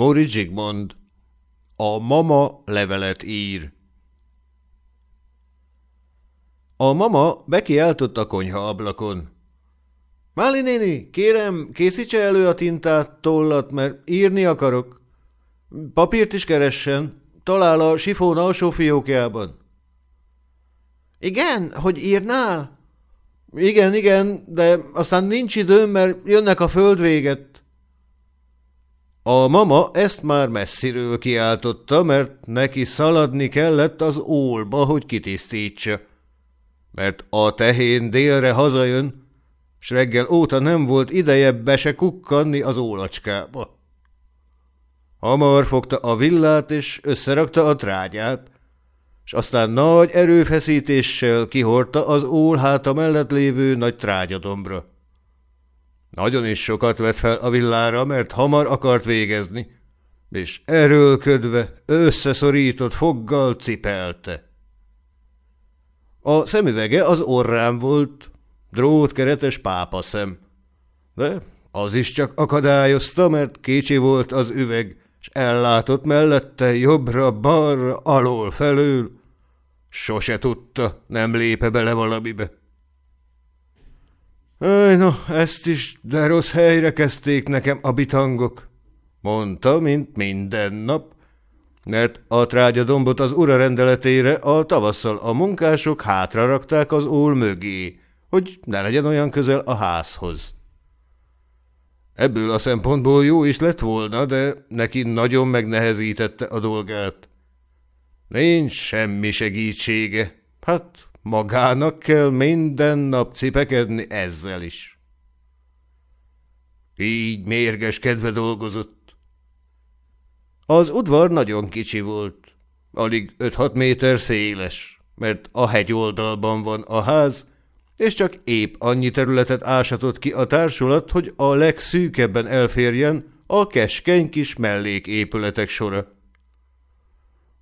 Móri Zsigmond. A mama levelet ír. A mama bekiáltott a konyha ablakon. Máli néni, kérem, készítse elő a tintát, tollat, mert írni akarok. Papírt is keressen, talál a sifón alsó fiókjában. Igen, hogy írnál? Igen, igen, de aztán nincs időm, mert jönnek a földvéget. A mama ezt már messziről kiáltotta, mert neki szaladni kellett az ólba, hogy kitisztítsa. Mert a tehén délre hazajön, s reggel óta nem volt ideje be se kukkanni az ólacskába. Hamar fogta a villát, és összerakta a trágyát, és aztán nagy erőfeszítéssel kihorta az ólháta mellett lévő nagy trágyadombra. Nagyon is sokat vett fel a villára, mert hamar akart végezni, és erőlködve, összeszorított foggal cipelte. A szemüvege az orrám volt, drótkeretes pápaszem, de az is csak akadályozta, mert kécsi volt az üveg, és ellátott mellette jobbra-balra, alól felül. Sose tudta, nem lépe bele valamibe. Aj, no, ezt is, de rossz helyre kezdték nekem a bitangok, mondta, mint minden nap, mert a trágyadombot az ura rendeletére a tavasszal a munkások hátra rakták az ól mögé, hogy ne legyen olyan közel a házhoz. Ebből a szempontból jó is lett volna, de neki nagyon megnehezítette a dolgát. Nincs semmi segítsége. Hát magának kell minden nap cipekedni ezzel is. Így mérges kedve dolgozott. Az udvar nagyon kicsi volt, alig 5-6 méter széles, mert a hegyoldalban van a ház, és csak épp annyi területet ásatott ki a társulat, hogy a legszűkebben elférjen a keskeny kis melléképületek sora.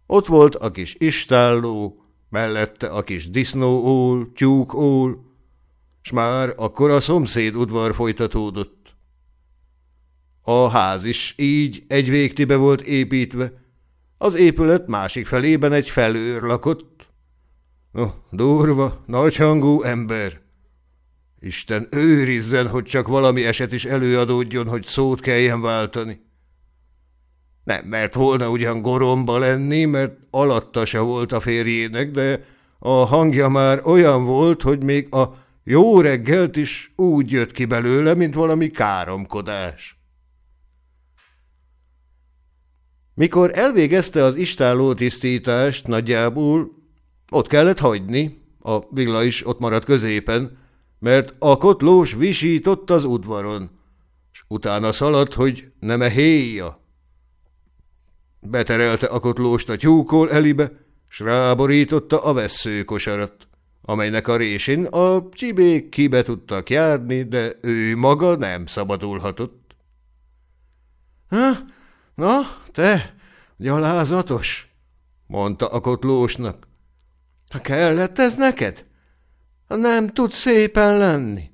Ott volt a kis istálló, mellette a kis disznóól, tyúkól, s már akkor a szomszéd udvar folytatódott. A ház is így egy végtibe volt építve, az épület másik felében egy felőr lakott, No, durva, nagyhangú ember. Isten őrizzen, hogy csak valami eset is előadódjon, hogy szót kelljen váltani. Nem mert volna ugyan goromba lenni, mert alatta se volt a férjének, de a hangja már olyan volt, hogy még a jó reggelt is úgy jött ki belőle, mint valami káromkodás. Mikor elvégezte az istáló tisztítást nagyjából, ott kellett hagyni, a villa is ott maradt középen, mert a kotlós visított az udvaron, s utána szaladt, hogy nem-e héja. Beterelte a kotlóst a tyúkol elibe, s ráborította a vesszőkosarat, amelynek a résén a csibék kibe tudtak járni, de ő maga nem szabadulhatott. Ha, – Na, te, gyalázatos! – mondta a kotlósnak. Ha kellett ez neked? Nem tud szépen lenni.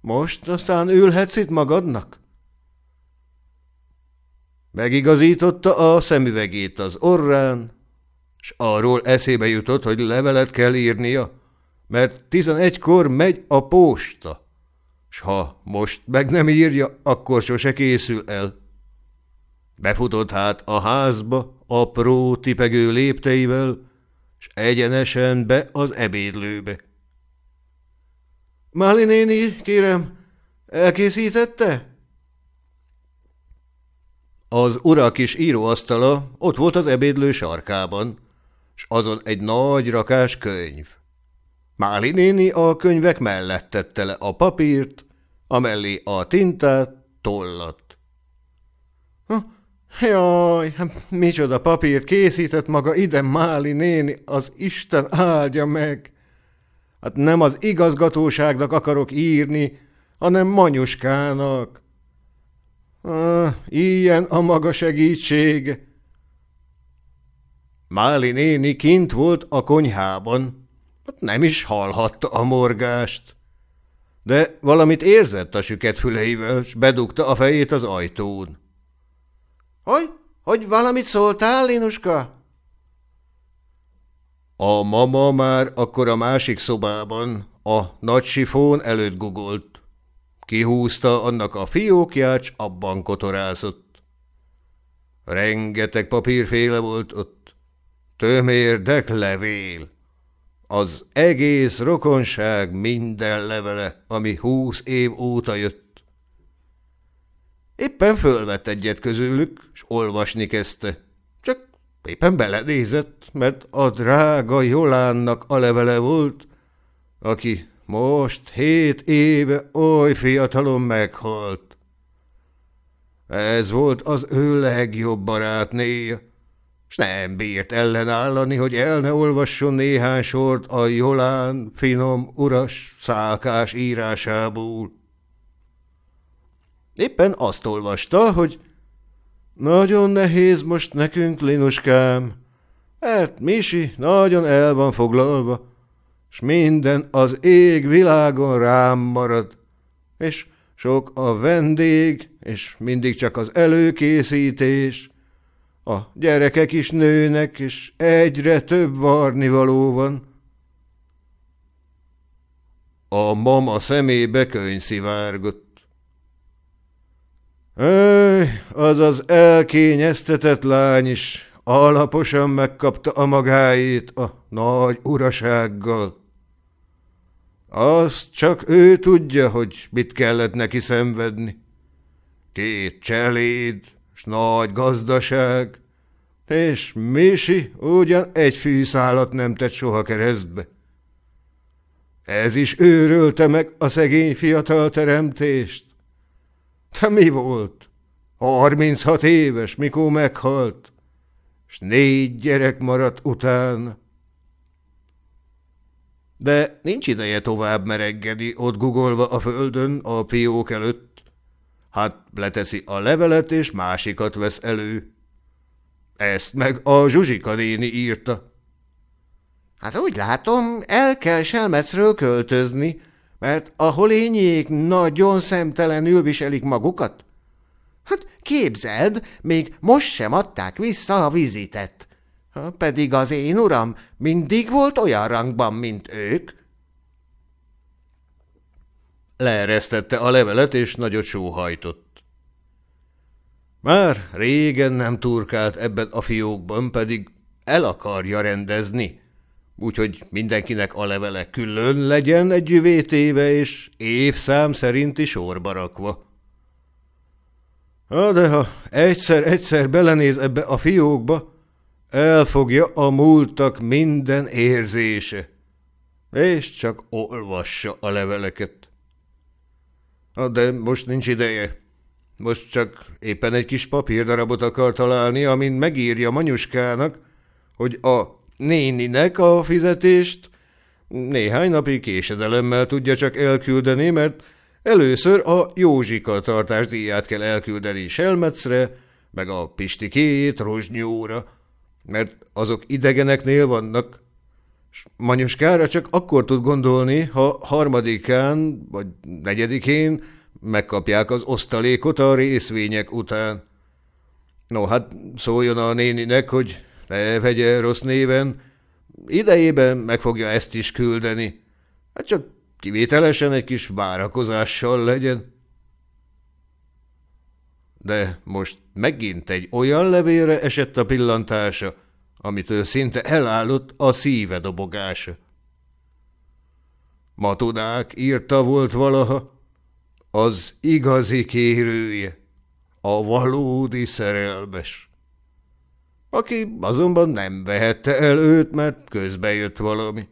Most aztán ülhetsz itt magadnak? Megigazította a szemüvegét az orrán, s arról eszébe jutott, hogy levelet kell írnia, mert tizenegykor megy a posta, s ha most meg nem írja, akkor sose készül el. Befutott hát a házba, apró, tipegő lépteivel, s egyenesen be az ebédlőbe. Máli néni, kérem, elkészítette? Az urak is íróasztala ott volt az ebédlő sarkában, s azon egy nagy rakás könyv. Máli néni a könyvek mellett tette le a papírt, amellé a tintát, tollat. Jaj, hát micsoda papírt készített maga ide Máli néni, az Isten áldja meg. Hát nem az igazgatóságnak akarok írni, hanem Manyuskának. Ah, ilyen a maga segítség. Máli néni kint volt a konyhában, nem is hallhatta a morgást. De valamit érzett a süket füleivel, s bedugta a fejét az ajtón. Hogy? Hogy valamit szóltál, Linuska? A mama már akkor a másik szobában, a nagy sifón előtt gugolt. Kihúzta annak a fiókját, s abban kotorázott. Rengeteg papírféle volt ott. Tömérdek levél. Az egész rokonság minden levele, ami húsz év óta jött. Éppen fölvett egyet közülük, s olvasni kezdte. Csak éppen belenézett, mert a drága Jolánnak a levele volt, aki most hét éve oly fiatalon meghalt. Ez volt az ő legjobb barátnéja, s nem bírt ellenállani, hogy el ne olvasson néhány sort a Jolán finom, uras, szálkás írásából. Éppen azt olvasta, hogy nagyon nehéz most nekünk, Linuskám, mert Misi nagyon el van foglalva, s minden az ég világon rám marad, és sok a vendég, és mindig csak az előkészítés. A gyerekek is nőnek, és egyre több varnivaló van. A mama szemébe könyv szivárgott. Az az elkényeztetett lány is alaposan megkapta a magáét a nagy urasággal. Azt csak ő tudja, hogy mit kellett neki szenvedni. Két cseléd, s nagy gazdaság, és Misi ugyan egy fűszálat nem tett soha keresztbe. Ez is őrölte meg a szegény fiatal teremtést. Te mi volt? Harminchat éves, mikor meghalt, s négy gyerek maradt utána. De nincs ideje tovább mereggeni, ott gugolva a földön, a fiók előtt. Hát leteszi a levelet, és másikat vesz elő. Ezt meg a Zsuzsika néni írta. Hát úgy látom, el kell Selmecről költözni, mert a holényék nagyon szemtelenül viselik magukat. Hát képzeld, még most sem adták vissza a vizitet. Pedig az én uram mindig volt olyan rangban, mint ők. Leeresztette a levelet, és nagyot sóhajtott. Már régen nem turkált ebben a fiókban, pedig el akarja rendezni, úgyhogy mindenkinek a levele külön legyen egy üvétéve és évszám szerinti sorba rakva. de ha egyszer-egyszer belenéz ebbe a fiókba, elfogja a múltak minden érzése, és csak olvassa a leveleket. De most nincs ideje. Most csak éppen egy kis papírdarabot akar találni, amin megírja Manyuskának, hogy a néninek a fizetést néhány napi késedelemmel tudja csak elküldeni, mert először a Józsika tartásdíját kell elküldeni Selmecre, meg a Pistikéjét Rozsnyóra, mert azok idegeneknél vannak, és Manyuskára csak akkor tud gondolni, ha harmadikán vagy negyedikén megkapják az osztalékot a részvények után. No, hát szóljon a néninek, hogy ne vegye rossz néven, idejében meg fogja ezt is küldeni. Hát csak kivételesen egy kis várakozással legyen. De most megint egy olyan levélre esett a pillantása, amitől szinte elállott a szíve dobogása. Matudák írta volt valaha, az igazi kérője, a valódi szerelmes. Aki azonban nem vehette el őt, mert közbe jött valami.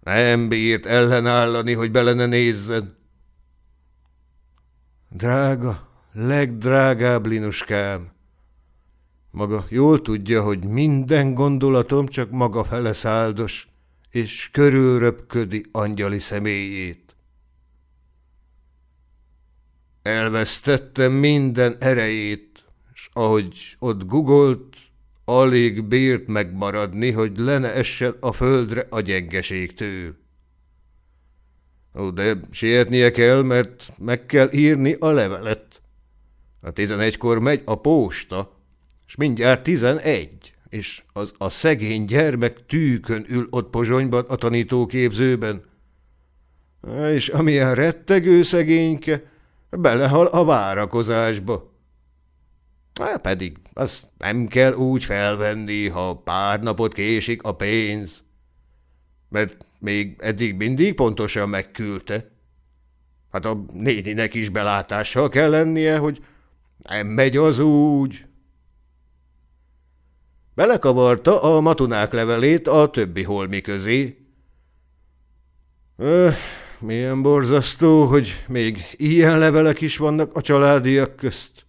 Nem bírt ellenállani, hogy bele ne nézzen. Drága, legdrágább Linuskám, maga jól tudja, hogy minden gondolatom csak maga fele száldos, és körülröpködi angyali személyét. Elvesztettem minden erejét, s ahogy ott gugolt, alig bírt megmaradni, hogy lene essen a földre a gyengeségtől. Ó, de sietnie kell, mert meg kell írni a levelet. A tizenegykor megy a posta, és mindjárt tizenegy, és az a szegény gyermek tűkön ül ott Pozsonyban a tanítóképzőben. És amilyen rettegő szegényke, belehal a várakozásba. Há, pedig azt nem kell úgy felvenni, ha pár napot késik a pénz. Mert még eddig mindig pontosan megküldte. Hát a néninek is belátással kell lennie, hogy nem megy az úgy. Belekavarta a matunák levelét a többi holmi közé. Öh, milyen borzasztó, hogy még ilyen levelek is vannak a családiak közt.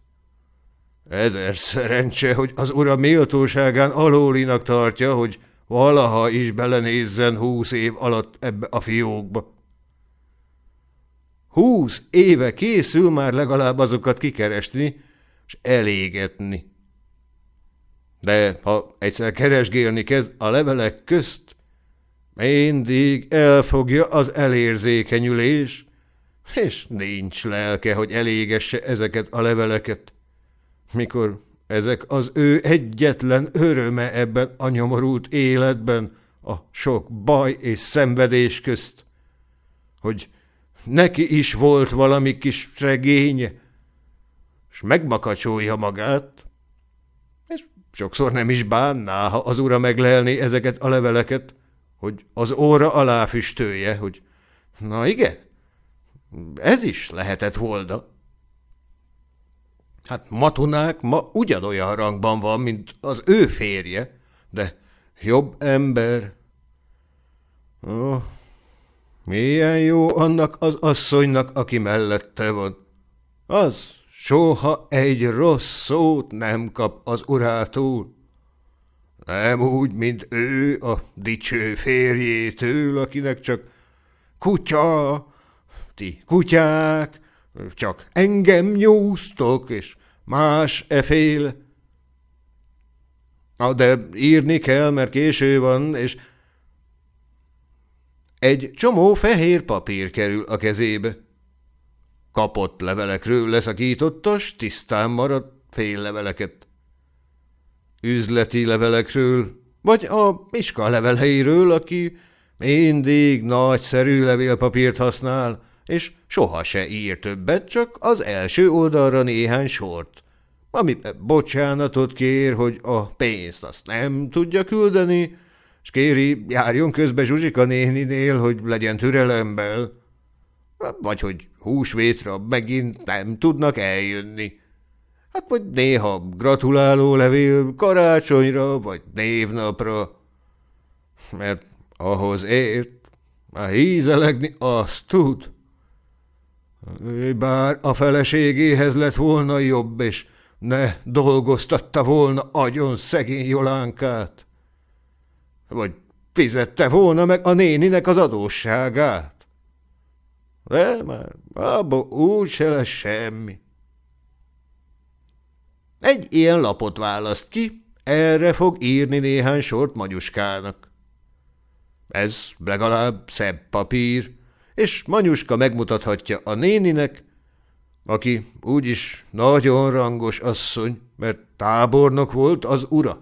Ezer szerencse, hogy az ura méltóságán alólinak tartja, hogy valaha is belenézzen húsz év alatt ebbe a fiókba. Húsz éve készül már legalább azokat kikeresni, és elégetni. De ha egyszer keresgélni kezd a levelek közt, mindig elfogja az elérzékenyülés, és nincs lelke, hogy elégesse ezeket a leveleket, mikor ezek az ő egyetlen öröme ebben a nyomorult életben, a sok baj és szenvedés közt, hogy neki is volt valami kis regénye, és megmakacsolja magát, és sokszor nem is bánná, ha az ura meglelné ezeket a leveleket, hogy az óra alá füstölje, hogy na igen, ez is lehetett volna. Hát Matunák ma ugyanolyan rangban van, mint az ő férje, de jobb ember. Oh, milyen jó annak az asszonynak, aki mellette van. Az soha egy rossz szót nem kap az urától. Nem úgy, mint ő a dicső férjétől, akinek csak kutya, ti kutyák, csak engem nyúztok, és más efél. Na, de írni kell, mert késő van, és egy csomó fehér papír kerül a kezébe. Kapott levelekről leszakította, s tisztán maradt fél leveleket üzleti levelekről, vagy a Miska leveleiről, aki mindig nagyszerű levélpapírt használ, és soha se ír többet, csak az első oldalra néhány sort, ami bocsánatot kér, hogy a pénzt azt nem tudja küldeni, és kéri, járjon közbe Zsuzsika néninél, hogy legyen türelemmel, vagy hogy húsvétra megint nem tudnak eljönni. Hát vagy néha gratuláló levél karácsonyra, vagy névnapra. Mert ahhoz ért, a hízelegni azt tud. Bár a feleségéhez lett volna jobb, és ne dolgoztatta volna agyon szegény Jolánkát. Vagy fizette volna meg a néninek az adósságát. De már abba úgy se lesz semmi. Egy ilyen lapot választ ki, erre fog írni néhány sort Manyuskának. Ez legalább szebb papír, és Manyuska megmutathatja a néninek, aki úgyis nagyon rangos asszony, mert tábornok volt az ura.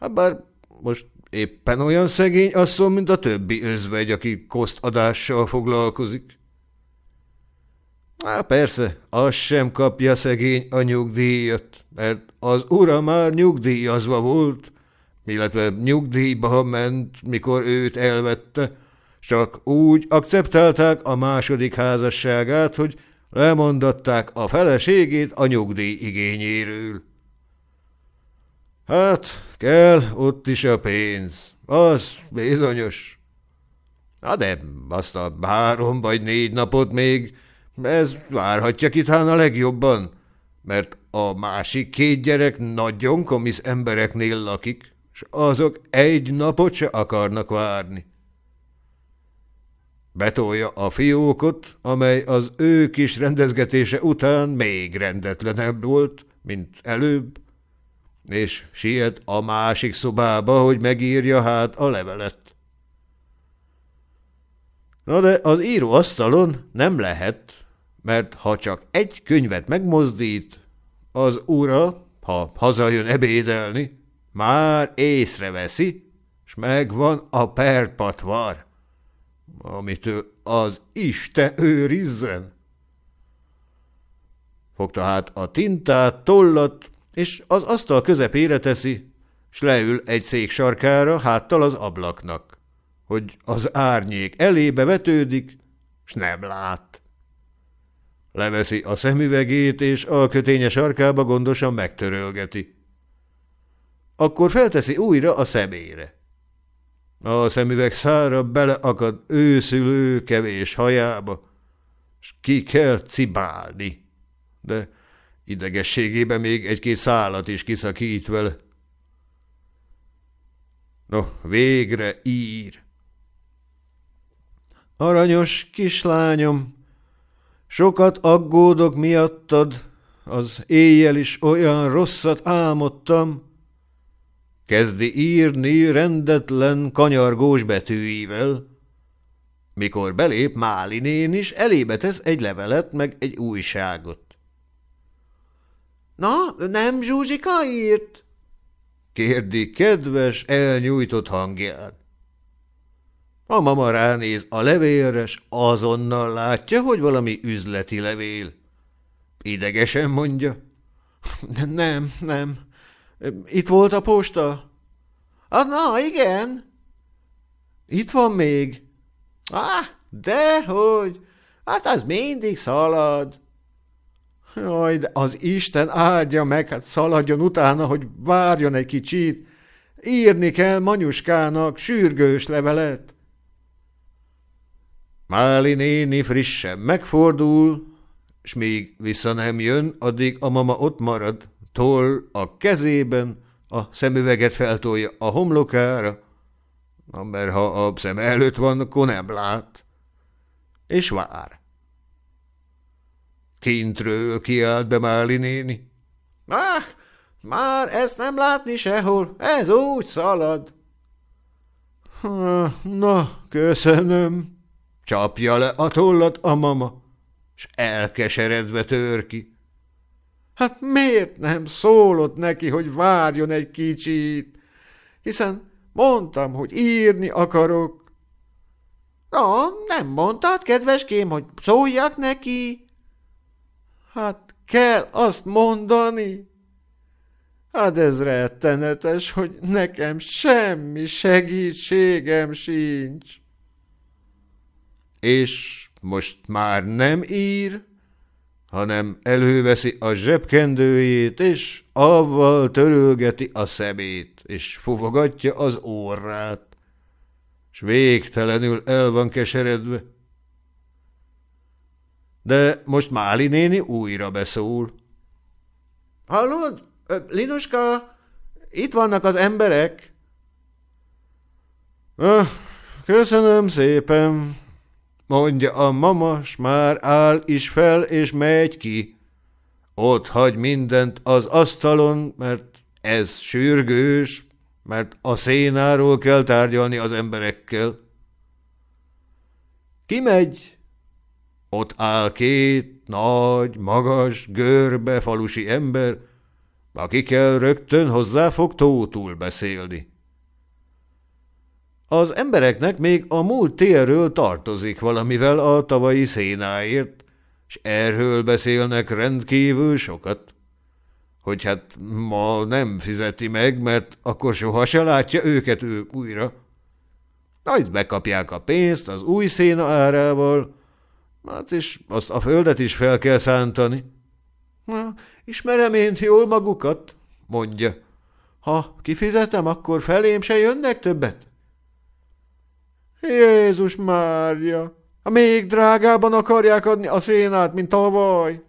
Hát bár most éppen olyan szegény asszony, mint a többi özvegy, aki kosztadással foglalkozik. Á, persze, az sem kapja szegény a nyugdíjat, mert az ura már nyugdíjazva volt, illetve nyugdíjba ment, mikor őt elvette, csak úgy akceptálták a második házasságát, hogy lemondatták a feleségét a nyugdíj igényéről. Hát, kell ott is a pénz, az bizonyos. Na de azt a három vagy négy napot még ez várhatja kitán a legjobban, mert a másik két gyerek nagyon komisz embereknél lakik, és azok egy napot se akarnak várni. Betolja a fiókot, amely az ő kis rendezgetése után még rendetlenebb volt, mint előbb, és siet a másik szobába, hogy megírja hát a levelet. Na de az íróasztalon nem lehet, mert ha csak egy könyvet megmozdít, az ura, ha hazajön ebédelni, már észreveszi, s megvan a perpatvar, amitől az Isten őrizzen. Fogta hát a tintát, tollat, és az asztal közepére teszi, s leül egy szék sarkára háttal az ablaknak, hogy az árnyék elébe vetődik, s nem lát. Leveszi a szemüvegét, és a kötényes sarkába gondosan megtörölgeti. Akkor felteszi újra a szemére. A szemüveg szára beleakad őszülő kevés hajába, s ki kell cibálni, de idegességében még egy-két szálat is kiszakít vele. No, végre ír. Aranyos kislányom, sokat aggódok miattad, az éjjel is olyan rosszat álmodtam, kezdi írni rendetlen kanyargós betűivel. Mikor belép Málinén is, elébe tesz egy levelet meg egy újságot. – Na, nem Zsuzsika írt? – kérdi kedves, elnyújtott hangján. A mama ránéz a levélre, s azonnal látja, hogy valami üzleti levél. Idegesen mondja. – Nem, nem, itt volt a posta? Ah, na, igen. Itt van még. Ah, dehogy. Hát az mindig szalad. Jaj, de az Isten áldja meg, hát szaladjon utána, hogy várjon egy kicsit. Írni kell Manyuskának sürgős levelet. Máli néni frissen megfordul, s még vissza nem jön, addig a mama ott marad, toll a kezében, a szemüveget feltolja a homlokára, mert ha a szem előtt van, akkor nem lát, és vár. Kintről kiált be Máli néni. Ah, már ezt nem látni sehol, ez úgy szalad. Na, köszönöm, csapja le a tollat a mama, s elkeseredve tör ki. Hát miért nem szólott neki, hogy várjon egy kicsit? Hiszen mondtam, hogy írni akarok. Na, nem mondtad, kedveském, hogy szóljak neki? Hát kell azt mondani. Hát ez rettenetes, hogy nekem semmi segítségem sincs. És most már nem ír? hanem előveszi a zsebkendőjét, és avval törölgeti a szemét, és fuvogatja az orrát, és végtelenül el van keseredve. De most Máli néni újra beszól. Hallod, Linuska, itt vannak az emberek. Köszönöm szépen, mondja a mama, s már áll is fel, és megy ki. Ott hagy mindent az asztalon, mert ez sürgős, mert a szénáról kell tárgyalni az emberekkel. Kimegy. Ott áll két nagy, magas, görbe falusi ember, akikkel rögtön hozzá fog tótul beszélni. Az embereknek még a múlt térről tartozik valamivel a tavalyi szénáért, és erről beszélnek rendkívül sokat. Hogy hát ma nem fizeti meg, mert akkor soha se látja őket ő újra. Majd bekapják a pénzt az új széna árával, hát és azt a földet is fel kell szántani. Na, ismerem én jól magukat, mondja. Ha kifizetem, akkor felém se jönnek többet. Jézus Mária! A még drágában akarják adni a szénát, mint tavaly.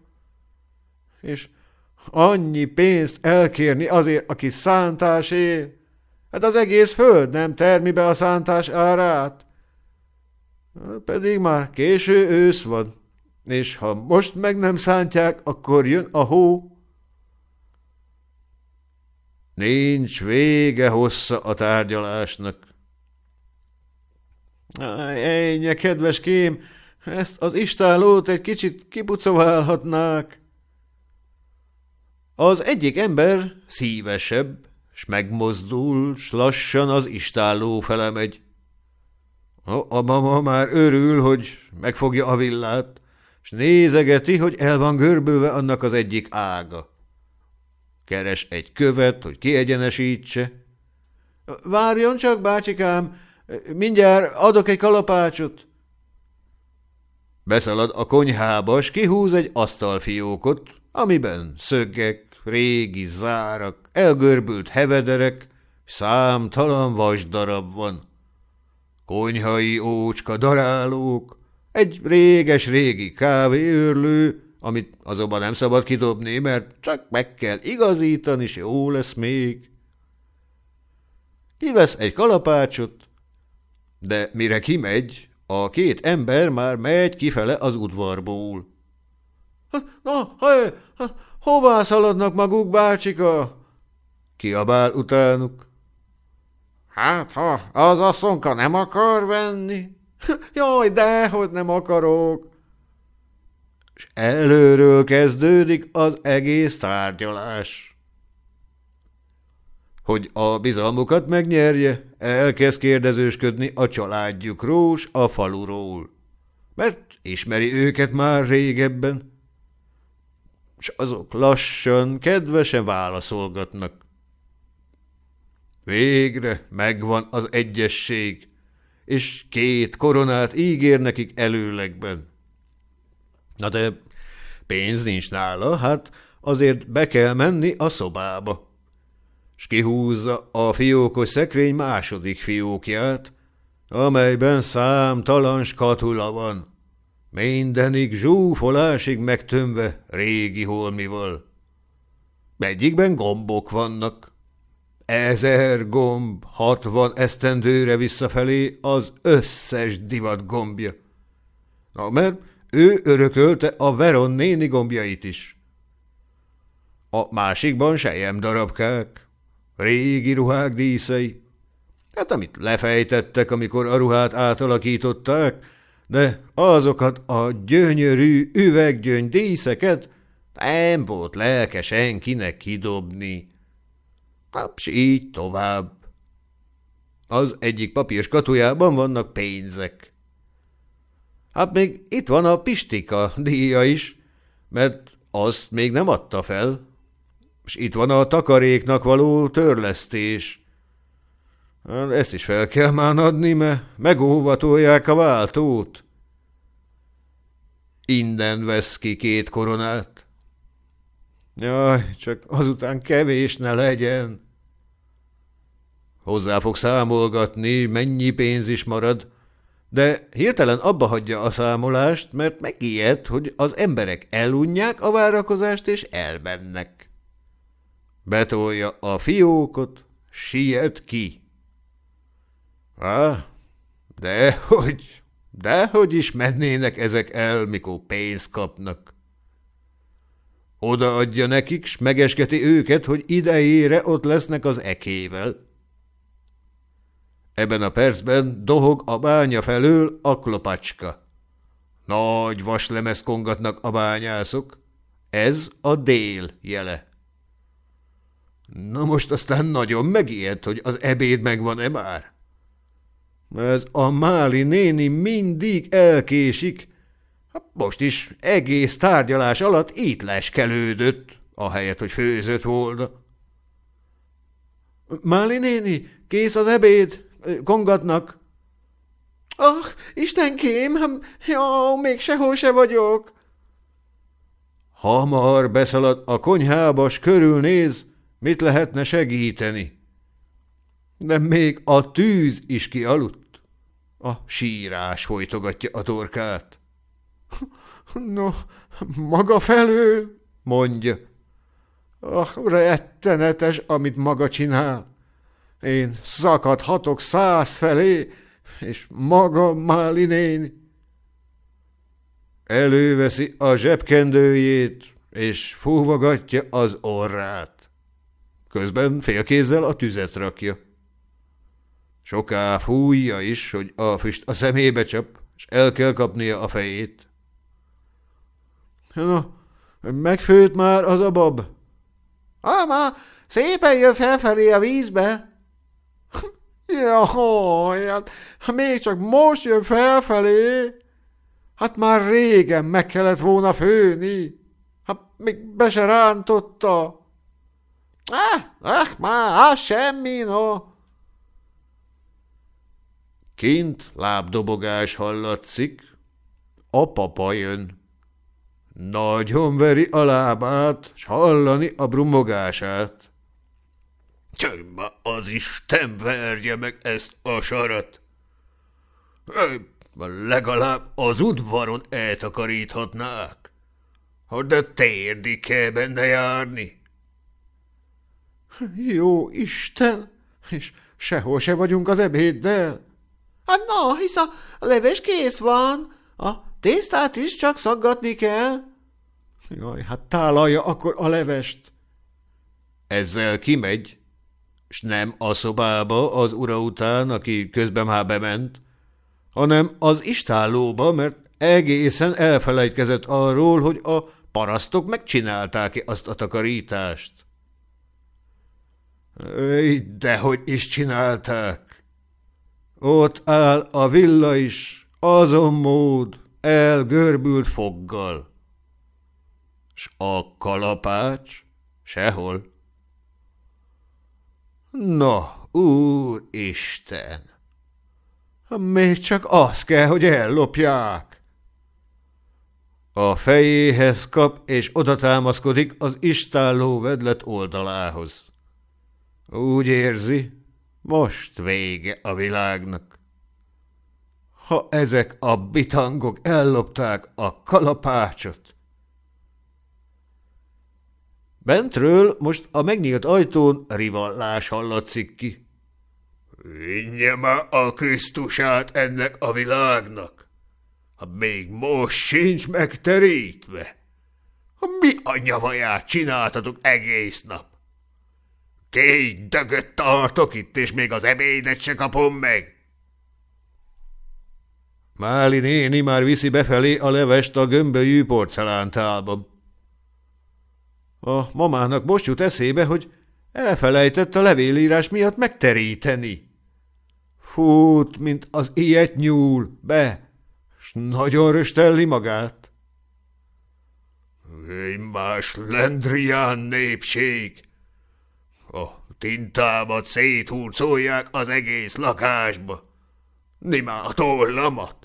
És annyi pénzt elkérni azért, aki szántás ér. Hát az egész föld nem termi be a szántás árát. Pedig már késő ősz van, és ha most meg nem szántják, akkor jön a hó. Nincs vége hossza a tárgyalásnak. Ennyi, kedves kém, Ezt az istálót egy kicsit kipucoválhatnák. Az egyik ember szívesebb, s megmozdul, s lassan az istáló fele megy. A, mama már örül, hogy megfogja a villát, s nézegeti, hogy el van görbülve annak az egyik ága. Keres egy követ, hogy kiegyenesítse. Várjon csak, bácsikám, mindjárt adok egy kalapácsot. Beszalad a konyhába, s kihúz egy asztalfiókot, amiben szöggek, régi zárak, elgörbült hevederek, számtalan vasdarab van. Konyhai ócska darálók, egy réges-régi kávéőrlő, amit azonban nem szabad kidobni, mert csak meg kell igazítani, és jó lesz még. Kivesz egy kalapácsot, de mire kimegy, a két ember már megy kifele az udvarból. – Na, haj, hová szaladnak maguk, bácsika? – kiabál utánuk. – Hát, ha az asszonka nem akar venni. – Jaj, dehogy nem akarok. És előről kezdődik az egész tárgyalás. Hogy a bizalmukat megnyerje, elkezd kérdezősködni a családjukról s a faluról, mert ismeri őket már régebben, és azok lassan, kedvesen válaszolgatnak. Végre megvan az egyesség, és két koronát ígér nekik előlegben. Na de pénz nincs nála, hát azért be kell menni a szobába s kihúzza a fiókos szekrény második fiókját, amelyben számtalan skatula van, mindenik zsúfolásig megtömve régi holmival. Egyikben gombok vannak. Ezer gomb, hatvan esztendőre visszafelé az összes divat gombja. Na, mert ő örökölte a Veron néni gombjait is. A másikban sejem darabkák, régi ruhák díszei. Hát amit lefejtettek, amikor a ruhát átalakították, de azokat a gyönyörű üveggyöngy díszeket nem volt lelke senkinek kidobni. Paps így tovább. Az egyik papír skatujában vannak pénzek. Hát még itt van a Pistika díja is, mert azt még nem adta fel. És itt van a takaréknak való törlesztés. Ezt is fel kell már adni, mert megóvatolják a váltót. Innen vesz ki két koronát. Jaj, csak azután kevés ne legyen. Hozzá fog számolgatni, mennyi pénz is marad, de hirtelen abba hagyja a számolást, mert megijed, hogy az emberek elunják a várakozást és elmennek. Betolja a fiókot, siet ki. Á, dehogy, dehogy is mennének ezek el, mikor pénzt kapnak. Odaadja nekik, s megesketi őket, hogy idejére ott lesznek az ekével. Ebben a percben dohog a bánya felől a klopacska. Nagy vaslemez kongatnak a bányászok. Ez a dél jele. Na most aztán nagyon megijedt, hogy az ebéd megvan-e már. Ez a Máli néni mindig elkésik. Hát most is egész tárgyalás alatt itt leskelődött, ahelyett, hogy főzött volna. Máli néni, kész az ebéd, kongatnak. Ah, Istenkém, jó, még sehol se vagyok. Hamar beszalad a konyhába, s körülnéz, Mit lehetne segíteni? De még a tűz is kialudt. A sírás folytogatja a torkát. No, maga felől, mondja. Ah, rettenetes, amit maga csinál. Én szakadhatok száz felé, és maga Máli. Előveszi a zsebkendőjét, és fúvogatja az orrát. Közben félkézzel a tüzet rakja. Soká fújja is, hogy a füst a szemébe csap, és el kell kapnia a fejét. Na, megfőtt már az a bab? Ah, már szépen jön felfelé a vízbe. Jaj, hát még csak most jön felfelé. Hát már régen meg kellett volna főni. Hát még be se rántotta. Ah, ah, már, az semmi, no. Kint lábdobogás hallatszik. A jön. Nagyon veri a lábát, s hallani a brumogását. Tömma az Isten verje meg ezt a sarat! Legalább az udvaron eltakaríthatnák, de térdi kell benne járni. Jó Isten, és sehol se vagyunk az ebéddel. Hát na, hisz a leves kész van, a tésztát is csak szaggatni kell. Jaj, hát tálalja akkor a levest. Ezzel kimegy, s nem a szobába az ura után, aki közben már bement, hanem az istállóba, mert egészen elfelejtkezett arról, hogy a parasztok megcsinálták azt a takarítást. De hogy is csinálták? Ott áll a villa is, azon mód, elgörbült foggal. S a kalapács sehol. Na, úristen! Még csak az kell, hogy ellopják. A fejéhez kap, és oda támaszkodik az istálló vedlet oldalához. Úgy érzi, most vége a világnak. Ha ezek a bitangok ellopták a kalapácsot, Bentről most a megnyílt ajtón rivallás hallatszik ki. Vinje már a Krisztusát ennek a világnak, ha még most sincs megterítve. Mi a nyavaját csináltatok egész nap? Két dögöt tartok itt, és még az ebédet se kapom meg. Máli néni már viszi befelé a levest a gömbölyű porcelántálban. A mamának most jut eszébe, hogy elfelejtett a levélírás miatt megteríteni. Fut, mint az ilyet nyúl, be, s nagyon röstelli magát. Egy más lendrián népség! A tintámat széthúrcolják az egész lakásba. Nimá a tollamat.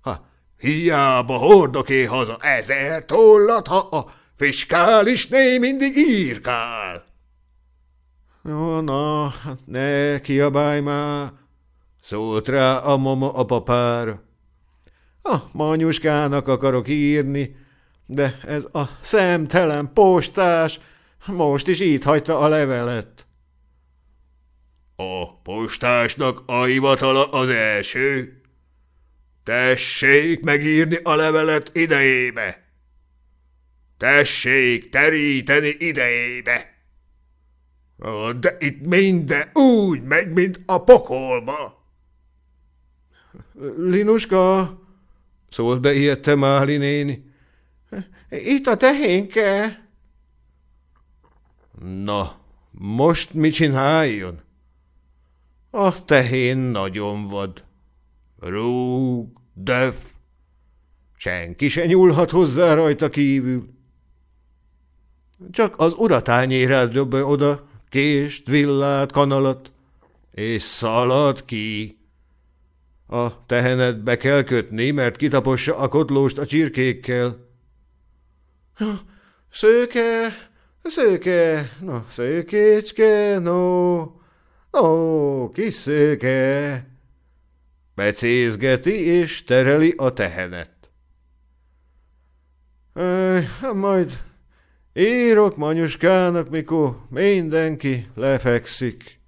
Ha hiába hordok én haza ezer tollat, ha a Fiskálisné mindig írkál. No, na, ne kiabálj már, szólt rá a mama a papára. A manyuskának akarok írni, de ez a szemtelen postás most is itt hagyta a levelet. A postásnak a hivatala az első. Tessék megírni a levelet idejébe. Tessék teríteni idejébe! De itt minden úgy megy, mint a pokolba. Linuska, szólt be ilyette Máli néni. Itt a tehénke. Na, most mit csináljon? A tehén nagyon vad. Rúg, döf, senki se nyúlhat hozzá rajta kívül. Csak az uratányére dobja oda kést, villát, kanalat, és szalad ki. A tehenet be kell kötni, mert kitapossa a kotlóst a csirkékkel. Szőke, szőke, no, szőkécske, no, no, kis szőke. Becézgeti és tereli a tehenet. Ej, majd Írok manyuskának, mikor mindenki lefekszik.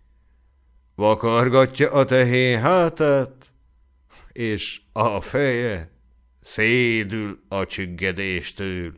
Vakargatja a tehén hátát, és a feje szédül a csüggedéstől.